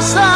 casa